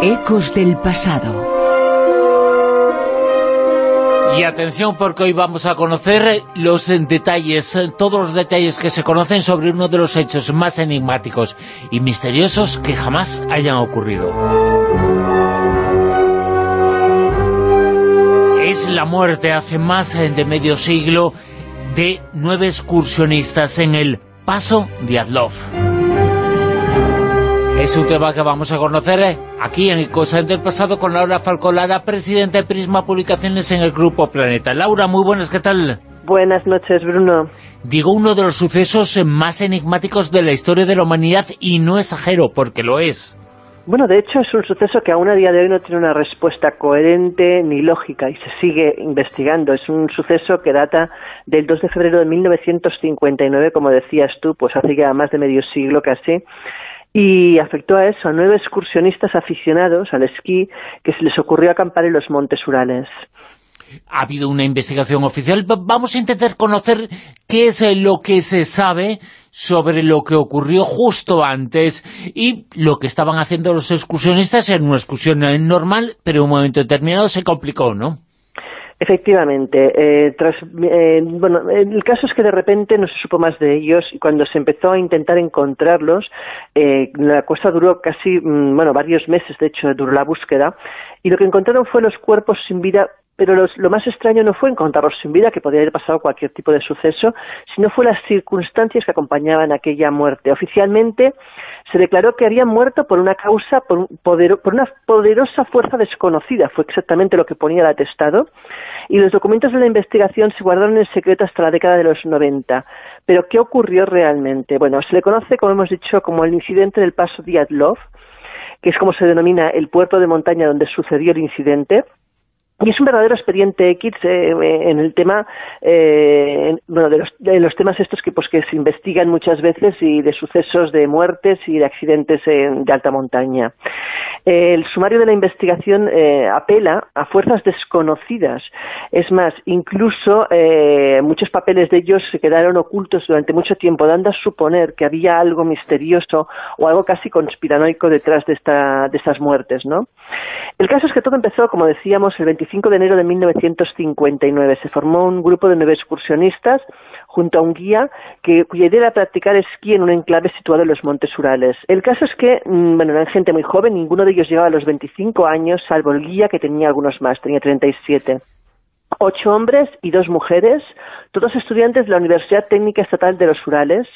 Ecos del pasado. Y atención porque hoy vamos a conocer los detalles, todos los detalles que se conocen sobre uno de los hechos más enigmáticos y misteriosos que jamás hayan ocurrido. Es la muerte hace más de medio siglo de nueve excursionistas en el Paso de Adlov. Es un tema que vamos a conocer eh, aquí en el Cosa del Pasado con Laura Falcolada, presidenta de Prisma Publicaciones en el Grupo Planeta. Laura, muy buenas, ¿qué tal? Buenas noches, Bruno. Digo uno de los sucesos más enigmáticos de la historia de la humanidad y no exagero, porque lo es. Bueno, de hecho es un suceso que aún a día de hoy no tiene una respuesta coherente ni lógica y se sigue investigando. Es un suceso que data del 2 de febrero de 1959, como decías tú, pues hace ya más de medio siglo casi, y afectó a eso, a nueve excursionistas aficionados al esquí que se les ocurrió acampar en los Montes Urales. Ha habido una investigación oficial. Vamos a intentar conocer qué es eh, lo que se sabe sobre lo que ocurrió justo antes y lo que estaban haciendo los excursionistas en una excursión eh, normal, pero en un momento determinado se complicó, ¿no? Efectivamente. Eh, tras, eh, bueno, el caso es que de repente no se supo más de ellos y cuando se empezó a intentar encontrarlos, eh, la cosa duró casi, mm, bueno, varios meses, de hecho, duró la búsqueda, y lo que encontraron fue los cuerpos sin vida pero lo más extraño no fue encontrarlos sin vida, que podría haber pasado cualquier tipo de suceso, sino fue las circunstancias que acompañaban aquella muerte. Oficialmente se declaró que habían muerto por una causa, por, por una poderosa fuerza desconocida, fue exactamente lo que ponía el atestado, y los documentos de la investigación se guardaron en secreto hasta la década de los 90. Pero, ¿qué ocurrió realmente? Bueno, se le conoce, como hemos dicho, como el incidente del paso Diatlov, que es como se denomina el puerto de montaña donde sucedió el incidente, y es un verdadero expediente X eh, en el tema, eh, bueno, de los, de los, temas estos que, pues, que se investigan muchas veces y de sucesos de muertes y de accidentes de alta montaña. el sumario de la investigación eh, apela a fuerzas desconocidas. Es más, incluso eh, muchos papeles de ellos se quedaron ocultos durante mucho tiempo, dando a suponer que había algo misterioso o algo casi conspiranoico detrás de, esta, de estas muertes, ¿no? El caso es que todo empezó, como decíamos, el 25 de enero de 1959. Se formó un grupo de nueve excursionistas junto a un guía que, cuya idea era practicar esquí en un enclave situado en los Montes Urales. El caso es que, mm, bueno, eran gente muy joven, ninguno de ellos llegaba a los 25 años, salvo el guía que tenía algunos más, tenía 37 ocho hombres y dos mujeres, todos estudiantes de la Universidad Técnica Estatal de los Urales,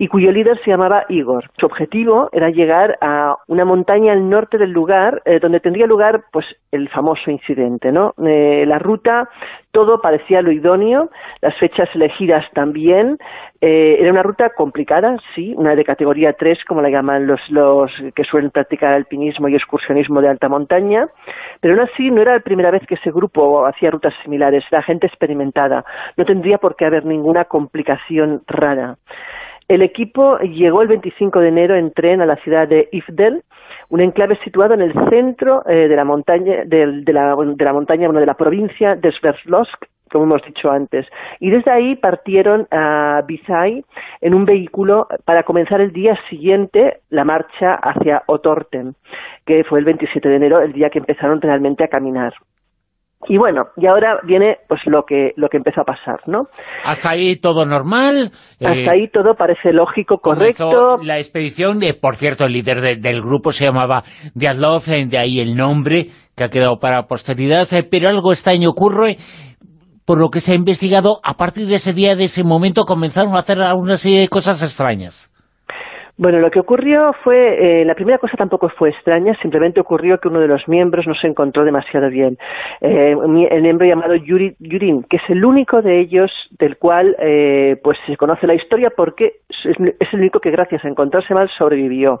y cuyo líder se llamaba Igor. Su objetivo era llegar a una montaña al norte del lugar eh, donde tendría lugar pues el famoso incidente, ¿no? Eh, la ruta, todo parecía lo idóneo, las fechas elegidas también, eh, era una ruta complicada, sí, una de categoría 3, como la llaman los, los que suelen practicar alpinismo y excursionismo de alta montaña, pero aún así no era la primera vez que ese grupo hacía rutas similares, era gente experimentada, no tendría por qué haber ninguna complicación rara. El equipo llegó el 25 de enero en tren a la ciudad de Ifdel, un enclave situado en el centro eh, de la montaña, de, la, de la montaña, bueno, de la provincia de Sverdlovsk, como hemos dicho antes. Y desde ahí partieron a Bizay en un vehículo para comenzar el día siguiente la marcha hacia Otorten, que fue el 27 de enero, el día que empezaron realmente a caminar. Y bueno, y ahora viene pues lo que lo que empezó a pasar, ¿no? Hasta ahí todo normal. Hasta eh, ahí todo parece lógico, correcto. La expedición, de, por cierto, el líder del grupo se llamaba Diatlov, eh, de ahí el nombre que ha quedado para posteridad, eh, pero algo extraño ocurre por lo que se ha investigado, a partir de ese día, de ese momento, comenzaron a hacer una serie de cosas extrañas. Bueno, lo que ocurrió fue, eh, la primera cosa tampoco fue extraña, simplemente ocurrió que uno de los miembros no se encontró demasiado bien. Eh, el miembro llamado Yuri, Yurin, que es el único de ellos del cual eh, pues se conoce la historia porque es, el único que gracias a encontrarse mal sobrevivió.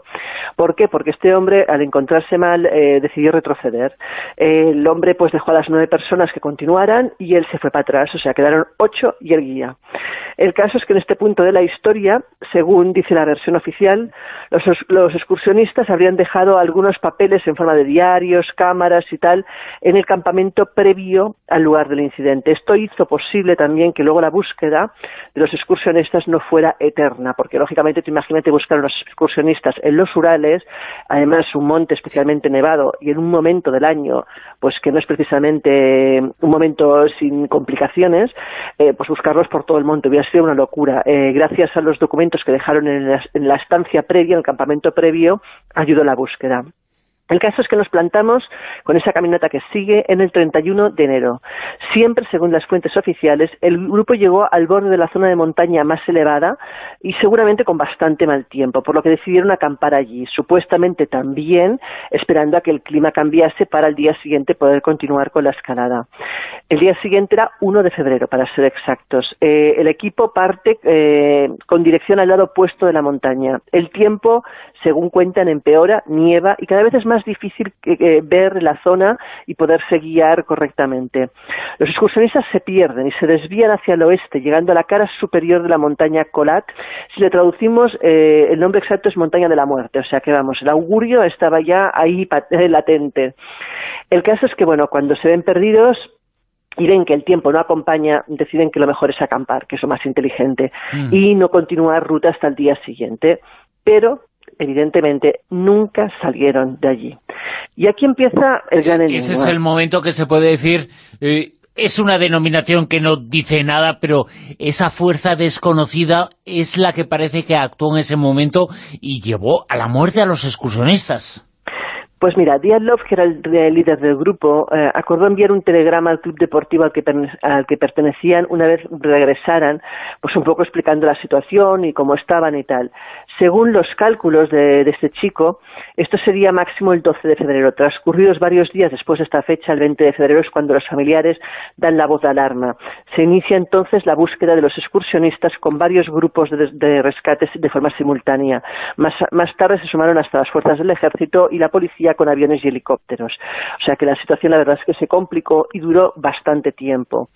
¿Por qué? Porque este hombre al encontrarse mal eh, decidió retroceder. el hombre pues dejó a las nueve personas que continuaran y él se fue para atrás, o sea, quedaron ocho y el guía. El caso es que en este punto de la historia, según dice la versión oficial, los, excursionistas habrían dejado algunos papeles en forma de diarios, cámaras y tal en el campamento previo al lugar del incidente. Esto hizo posible también que luego la búsqueda de los excursionistas no fuera eterna porque lógicamente imagínate buscar a unos excursionistas en los Urales, además un monte especialmente nevado y en un momento del año pues que no es precisamente un momento sin complicaciones, eh, pues buscarlos por todo el monte hubiera sido una locura. Eh, gracias a los documentos que dejaron en la, en la estancia previa, el campamento previo, ayudó la búsqueda. El caso es que nos plantamos con esa caminata que sigue en el 31 de enero. Siempre, según las fuentes oficiales, el grupo llegó al borde de la zona de montaña más elevada y seguramente con bastante mal tiempo, por lo que decidieron acampar allí, supuestamente también esperando a que el clima cambiase para el día siguiente poder continuar con la escalada. El día siguiente era 1 de febrero, para ser exactos. Eh, el equipo parte eh, con dirección al lado opuesto de la montaña. El tiempo, según cuentan, empeora, nieva y cada vez es más difícil ver la zona y poderse guiar correctamente. Los excursionistas se pierden y se desvían hacia el oeste, llegando a la cara superior de la montaña Colat. Si le traducimos, eh, el nombre exacto es montaña de la muerte, o sea que vamos, el augurio estaba ya ahí eh, latente. El caso es que, bueno, cuando se ven perdidos, y ven que el tiempo no acompaña, deciden que lo mejor es acampar, que es lo más inteligente, mm. y no continuar ruta hasta el día siguiente. Pero evidentemente nunca salieron de allí. Y aquí empieza el gran enigma. Ese es el momento que se puede decir... Eh, es una denominación que no dice nada, pero esa fuerza desconocida es la que parece que actuó en ese momento y llevó a la muerte a los excursionistas. Pues mira, Love, que era el, líder del grupo, eh, acordó enviar un telegrama al club deportivo al que, al que pertenecían una vez regresaran, pues un poco explicando la situación y cómo estaban y tal. Según los cálculos de, este chico, esto sería máximo el 12 de febrero. Transcurridos varios días después de esta fecha, el 20 de febrero, es cuando los familiares dan la voz de alarma. Se inicia entonces la búsqueda de los excursionistas con varios grupos de, de rescates de forma simultánea. Más, más tarde se sumaron hasta las fuerzas del ejército y la policía con aviones y helicópteros. O sea que la situación la verdad es que se complicó y duró bastante tiempo.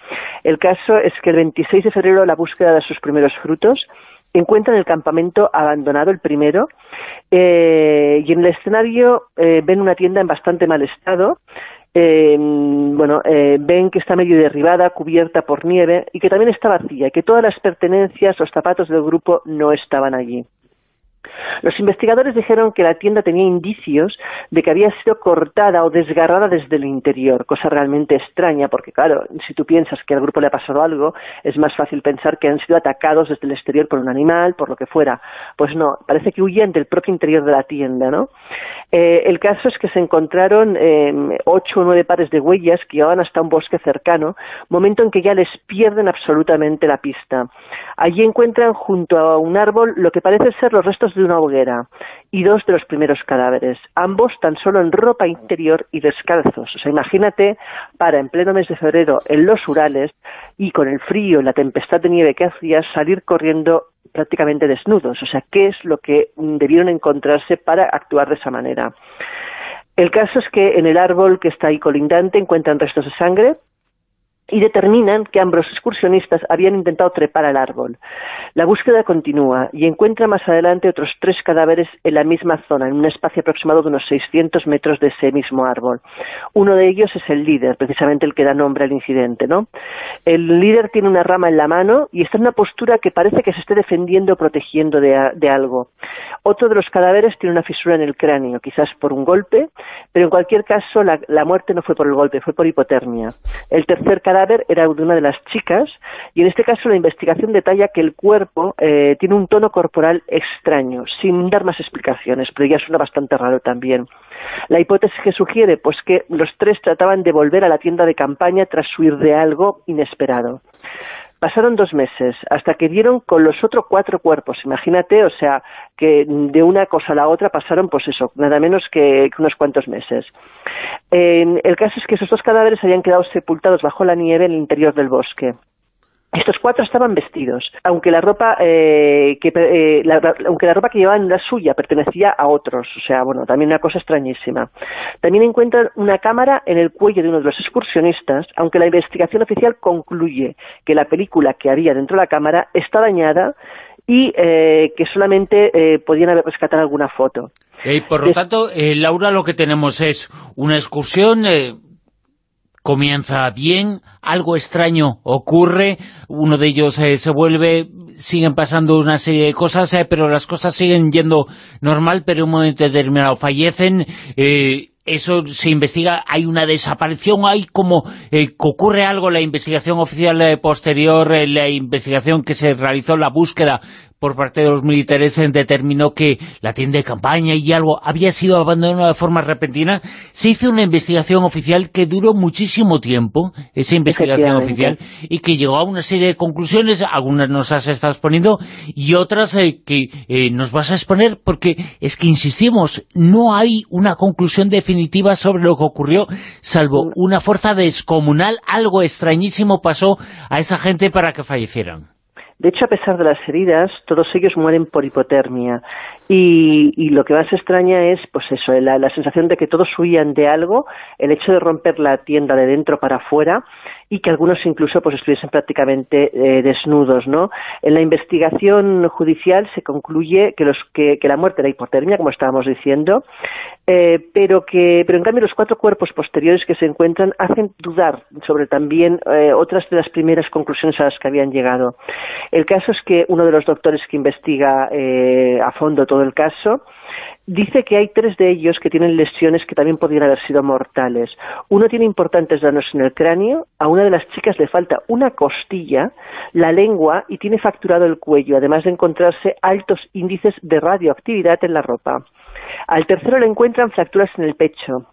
El caso es que el 26 de febrero la búsqueda de sus primeros frutos encuentran el campamento abandonado, el primero, eh, y en el escenario eh, ven una tienda en bastante mal estado, eh, bueno, ven que está medio derribada, cubierta por nieve, y que también está vacía, que todas las pertenencias, los zapatos del grupo no estaban allí. Los investigadores dijeron que la tienda tenía indicios de que había sido cortada o desgarrada desde el interior, cosa realmente extraña, porque claro, si tú piensas que al grupo le ha pasado algo, es más fácil pensar que han sido atacados desde el exterior por un animal, por lo que fuera. Pues no, parece que huían del propio interior de la tienda, ¿no? Eh, el caso es que se encontraron em, ocho o nueve pares de huellas que llevaban hasta un bosque cercano, momento en que ya les pierden absolutamente la pista. Allí encuentran junto a un árbol lo que parece ser los restos de una hoguera y dos de los primeros cadáveres, ambos tan solo en ropa interior y descalzos. O sea, imagínate para en pleno mes de febrero en los Urales y con el frío y la tempestad de nieve que hacía salir corriendo prácticamente desnudos. O sea, ¿qué es lo que debieron encontrarse para actuar de esa manera? El caso es que en el árbol que está ahí colindante encuentran restos de sangre, y determinan que ambos excursionistas habían intentado trepar al árbol. La búsqueda continúa y encuentra más adelante otros tres cadáveres en la misma zona, en un espacio aproximado de unos 600 metros de ese mismo árbol. Uno de ellos es el líder, precisamente el que da nombre al incidente. ¿no? El líder tiene una rama en la mano y está en una postura que parece que se esté defendiendo o protegiendo de, algo. Otro de los cadáveres tiene una fisura en el cráneo, quizás por un golpe, pero en cualquier caso la, la muerte no fue por el golpe, fue por hipotermia. El tercer cadáver era de una de las chicas y en este caso la investigación detalla que el cuerpo eh, tiene un tono corporal extraño, sin dar más explicaciones, pero ya suena bastante raro también. La hipótesis que sugiere, pues que los tres trataban de volver a la tienda de campaña tras huir de algo inesperado. Pasaron dos meses hasta que dieron con los otros cuatro cuerpos. Imagínate, o sea, que de una cosa a la otra pasaron, pues eso, nada menos que, unos cuantos meses. el caso es que esos dos cadáveres habían quedado sepultados bajo la nieve en el interior del bosque. Estos cuatro estaban vestidos, aunque la ropa eh, que eh, aunque la ropa que llevaban era suya, pertenecía a otros, o sea, bueno, también una cosa extrañísima. También encuentran una cámara en el cuello de uno de los excursionistas, aunque la investigación oficial concluye que la película que había dentro de la cámara está dañada y eh, que solamente podían haber rescatado alguna foto. Y por lo tanto, Laura, lo que tenemos es una excursión comienza bien, algo extraño ocurre, uno de ellos eh, se vuelve, siguen pasando una serie de cosas, eh, pero las cosas siguen yendo normal, pero en un momento determinado fallecen, eh, eso se investiga, hay una desaparición, hay como que ocurre algo, la investigación oficial posterior, la investigación que se realizó, la búsqueda por parte de los militares determinó que la tienda de campaña y algo había sido abandonado de forma repentina, se hizo una investigación oficial que duró muchísimo tiempo, esa investigación oficial, y que llegó a una serie de conclusiones, algunas nos has estado exponiendo, y otras eh, que eh, nos vas a exponer, porque es que insistimos, no hay una conclusión definitiva sobre lo que ocurrió, salvo una fuerza descomunal, algo extrañísimo pasó a esa gente para que fallecieran. De hecho, a pesar de las heridas, todos ellos mueren por hipotermia. Y, lo que más extraña es, pues eso, la, la, sensación de que todos huían de algo, el hecho de romper la tienda de dentro para afuera, y que algunos incluso pues estuviesen prácticamente eh, desnudos, ¿no? En la investigación judicial se concluye que, los, que, la muerte era hipotermia, como estábamos diciendo, eh, pero que pero en cambio los cuatro cuerpos posteriores que se encuentran hacen dudar sobre también eh, otras de las primeras conclusiones a las que habían llegado. El caso es que uno de los doctores que investiga a fondo todo el caso Dice que hay tres de ellos que tienen lesiones que también podrían haber sido mortales. Uno tiene importantes daños en el cráneo, a una de las chicas le falta una costilla, la lengua y tiene fracturado el cuello, además de encontrarse altos índices de radioactividad en la ropa. Al tercero le encuentran fracturas en el pecho,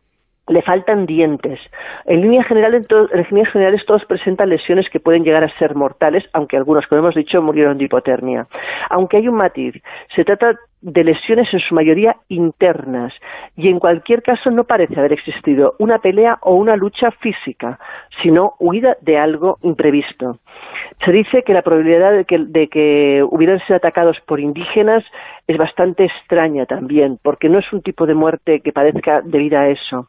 le faltan dientes. En líneas generales, en líneas generales todos presentan lesiones que pueden llegar a ser mortales, aunque algunos, como hemos dicho, murieron de hipotermia. Aunque hay un matiz, se trata de lesiones en su mayoría internas y en cualquier caso no parece haber existido una pelea o una lucha física, sino huida de algo imprevisto. Se dice que la probabilidad de que, de que hubieran sido atacados por indígenas es bastante extraña también, porque no es un tipo de muerte que parezca debida a eso.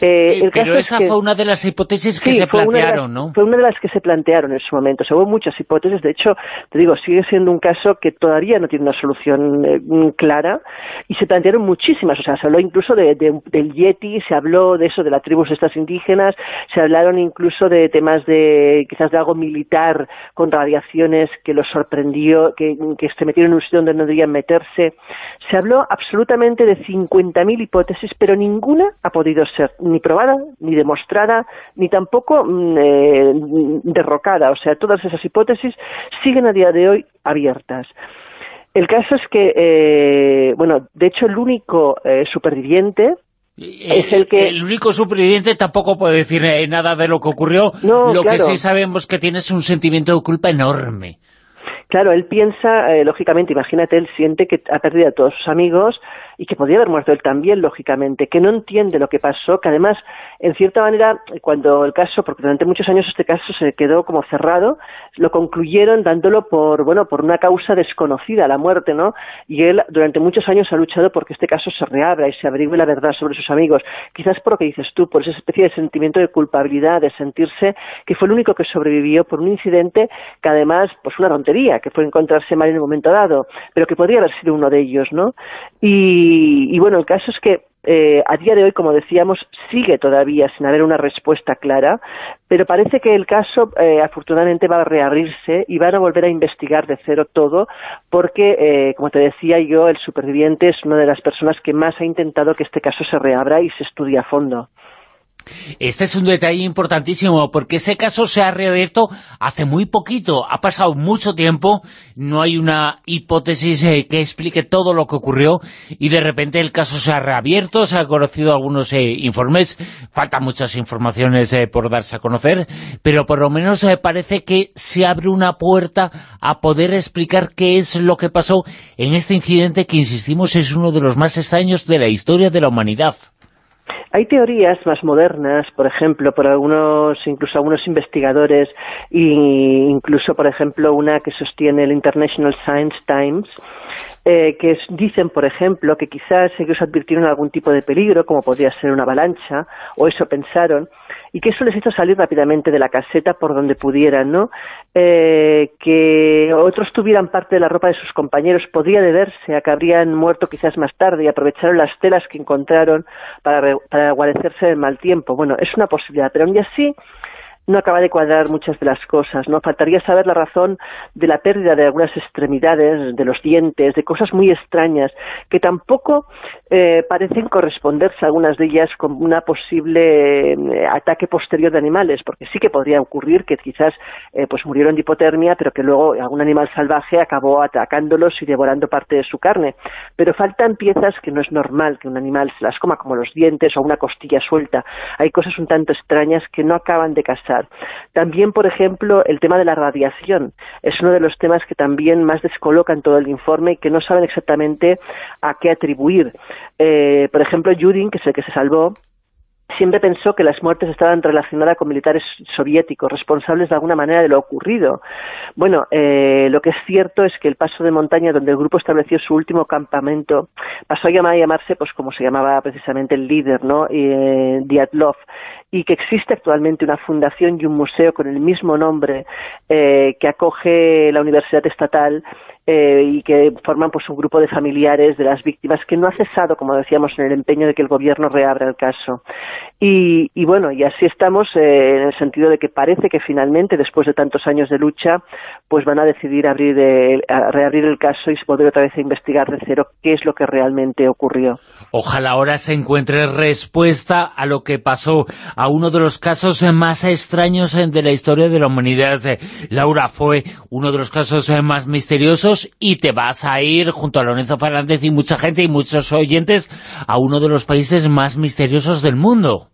Eh, eh, pero esa fue una de las hipótesis que se plantearon, ¿no? Fue una de las que se plantearon en su momento. Se hubo muchas hipótesis, de hecho, te digo, sigue siendo un caso que todavía no tiene una solución eh, clara, y se plantearon muchísimas, o sea, se habló incluso de, del Yeti, se habló de eso, de las tribus estas indígenas, se hablaron incluso de temas de, quizás de algo militar con radiaciones que los sorprendió, que, que se metieron en un sitio donde no debían meterse. Se habló absolutamente de 50.000 hipótesis, pero ninguna ha podido ser ni probada, ni demostrada, ni tampoco mm, eh, derrocada. O sea, todas esas hipótesis siguen a día de hoy abiertas. El caso es que, eh, bueno, de hecho el único eh, superviviente es el que... El único superviviente tampoco puede decir nada de lo que ocurrió. lo que sí sabemos que tienes un sentimiento de culpa enorme. Claro, él piensa, lógicamente, imagínate, él siente que ha perdido a todos sus amigos, y que podría haber muerto él también, lógicamente, que no entiende lo que pasó, que además, en cierta manera, cuando el caso, porque durante muchos años este caso se quedó como cerrado, lo concluyeron dándolo por, bueno, por una causa desconocida, la muerte, ¿no? Y él durante muchos años ha luchado porque este caso se reabra y se averigüe la verdad sobre sus amigos, quizás por lo que dices tú, por esa especie de sentimiento de culpabilidad, de sentirse que fue el único que sobrevivió por un incidente que además, pues una tontería, que fue encontrarse mal en un momento dado, pero que podría haber sido uno de ellos, ¿no? Y y, bueno, el caso es que eh, a día de hoy, como decíamos, sigue todavía sin haber una respuesta clara, pero parece que el caso eh, afortunadamente va a reabrirse y van a volver a investigar de cero todo, porque, eh, como te decía yo, el superviviente es una de las personas que más ha intentado que este caso se reabra y se estudie a fondo. Este es un detalle importantísimo, porque ese caso se ha reabierto hace muy poquito, ha pasado mucho tiempo, no hay una hipótesis eh, que explique todo lo que ocurrió, y de repente el caso se ha reabierto, se han conocido algunos eh, informes, faltan muchas informaciones eh, por darse a conocer, pero por lo menos parece que se abre una puerta a poder explicar qué es lo que pasó en este incidente que, insistimos, es uno de los más extraños de la historia de la humanidad. Hay teorías más modernas, por ejemplo, por algunos, incluso algunos investigadores, e incluso, por ejemplo, una que sostiene el International Science Times, eh, que dicen, por ejemplo, que quizás ellos advirtieron algún tipo de peligro, como podría ser una avalancha, o eso pensaron, y que eso les hizo salir rápidamente de la caseta por donde pudieran, ¿no? Eh, que otros tuvieran parte de la ropa de sus compañeros podría deberse a que habrían muerto quizás más tarde y aprovecharon las telas que encontraron para, para guarecerse del mal tiempo. Bueno, es una posibilidad, pero aún así no acaba de cuadrar muchas de las cosas, ¿no? Faltaría saber la razón de la pérdida de algunas extremidades, de los dientes, de cosas muy extrañas, que tampoco eh, parecen corresponderse algunas de ellas con una posible eh, ataque posterior de animales, porque sí que podría ocurrir que quizás eh, pues murieron de hipotermia, pero que luego algún animal salvaje acabó atacándolos y devorando parte de su carne. Pero faltan piezas que no es normal que un animal se las coma, como los dientes o una costilla suelta. Hay cosas un tanto extrañas que no acaban de casar también, por ejemplo, el tema de la radiación es uno de los temas que también más descolocan todo el informe y que no saben exactamente a qué atribuir. Eh, por ejemplo, Yudin, que es el que se salvó, siempre pensó que las muertes estaban relacionadas con militares soviéticos, responsables de alguna manera de lo ocurrido. Bueno, eh, lo que es cierto es que el paso de montaña donde el grupo estableció su último campamento pasó a, llamarse, pues como se llamaba precisamente el líder, ¿no? Eh, Diatlov, y que existe actualmente una fundación y un museo con el mismo nombre eh, que acoge la Universidad Estatal eh, y que forman pues un grupo de familiares de las víctimas que no ha cesado, como decíamos, en el empeño de que el gobierno reabra el caso. Y, y bueno, y así estamos eh, en el sentido de que parece que finalmente, después de tantos años de lucha, pues van a decidir abrir reabrir el caso y volver otra vez a investigar de cero qué es lo que realmente ocurrió. Ojalá ahora se encuentre respuesta a lo que pasó, a uno de los casos más extraños de la historia de la humanidad. Laura, fue uno de los casos más misteriosos y te vas a ir junto a Lorenzo Fernández y mucha gente y muchos oyentes a uno de los países más misteriosos del mundo.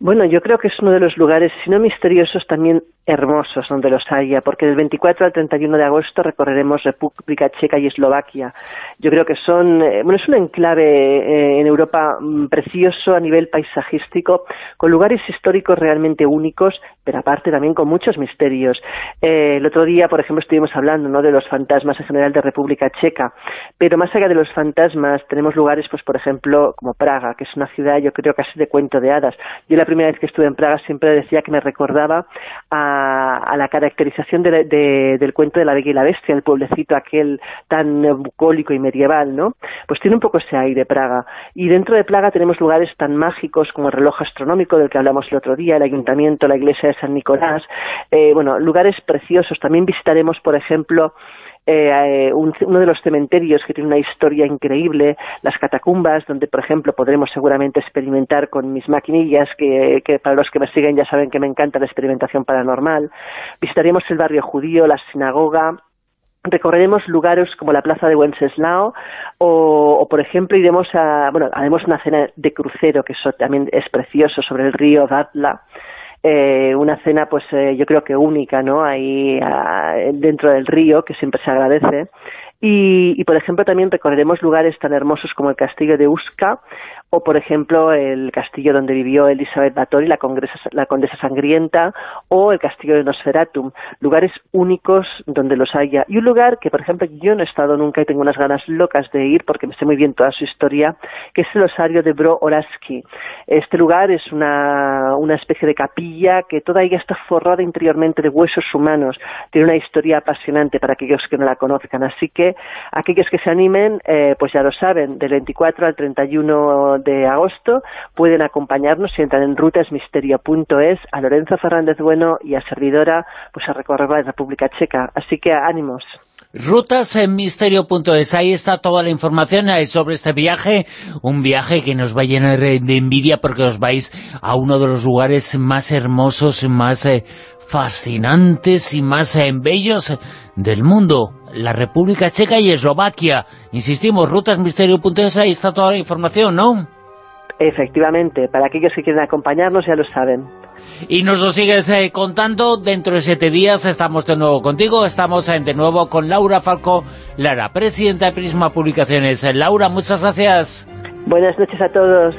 Bueno, yo creo que es uno de los lugares, si no misteriosos, también hermosos donde los haya, porque del 24 al 31 de agosto recorreremos República Checa y Eslovaquia. Yo creo que son, eh, bueno, es un enclave eh, en Europa mm, precioso a nivel paisajístico, con lugares históricos realmente únicos, pero aparte también con muchos misterios. Eh, el otro día, por ejemplo, estuvimos hablando ¿no? de los fantasmas en general de República Checa, pero más allá de los fantasmas tenemos lugares, pues por ejemplo, como Praga, que es una ciudad, yo creo, casi de cuento de hadas. Yo la primera vez que estuve en Praga siempre decía que me recordaba a a, la caracterización del cuento de la Bella y la Bestia, el pueblecito aquel tan bucólico y medieval, ¿no? Pues tiene un poco ese aire Praga. Y dentro de Praga tenemos lugares tan mágicos como el reloj astronómico del que hablamos el otro día, el ayuntamiento, la iglesia San Nicolás, eh, bueno, lugares preciosos. También visitaremos, por ejemplo, eh, uno de los cementerios que tiene una historia increíble, las catacumbas, donde, por ejemplo, podremos seguramente experimentar con mis maquinillas, que, para los que me siguen ya saben que me encanta la experimentación paranormal. Visitaremos el barrio judío, la sinagoga, recorreremos lugares como la plaza de Wenceslao o, por ejemplo iremos a bueno haremos una cena de crucero que eso también es precioso sobre el río Vatla eh, una cena pues eh, yo creo que única, ¿no? Ahí dentro del río, que siempre se agradece. Y, y, por ejemplo, también recorreremos lugares tan hermosos como el castillo de Usca o por ejemplo el castillo donde vivió Elizabeth Bathory, la, la condesa sangrienta, o el castillo de Nosferatum, lugares únicos donde los haya. Y un lugar que, por ejemplo, yo no he estado nunca y tengo unas ganas locas de ir porque me sé muy bien toda su historia, que es el osario de Bro Oraski. Este lugar es una, una especie de capilla que toda ella está forrada interiormente de huesos humanos. Tiene una historia apasionante para aquellos que no la conozcan. Así que aquellos que se animen, eh, pues ya lo saben, del 24 al 31 de agosto pueden acompañarnos si entran en rutasmisterio.es a Lorenzo Fernández Bueno y a Servidora pues a recorrer la República Checa. Así que ánimos. Rutas en misterio.es, ahí está toda la información sobre este viaje, un viaje que nos va a llenar de envidia porque os vais a uno de los lugares más hermosos, más eh, fascinantes y más eh, bellos del mundo, la República Checa y Eslovaquia. Insistimos, rutasmisterio.es, ahí está toda la información, ¿no? Efectivamente, para aquellos que quieren acompañarnos ya lo saben. Y nos lo sigues eh, contando, dentro de siete días estamos de nuevo contigo, estamos eh, de nuevo con Laura Falco Lara, presidenta de Prisma Publicaciones. Laura, muchas gracias. Buenas noches a todos.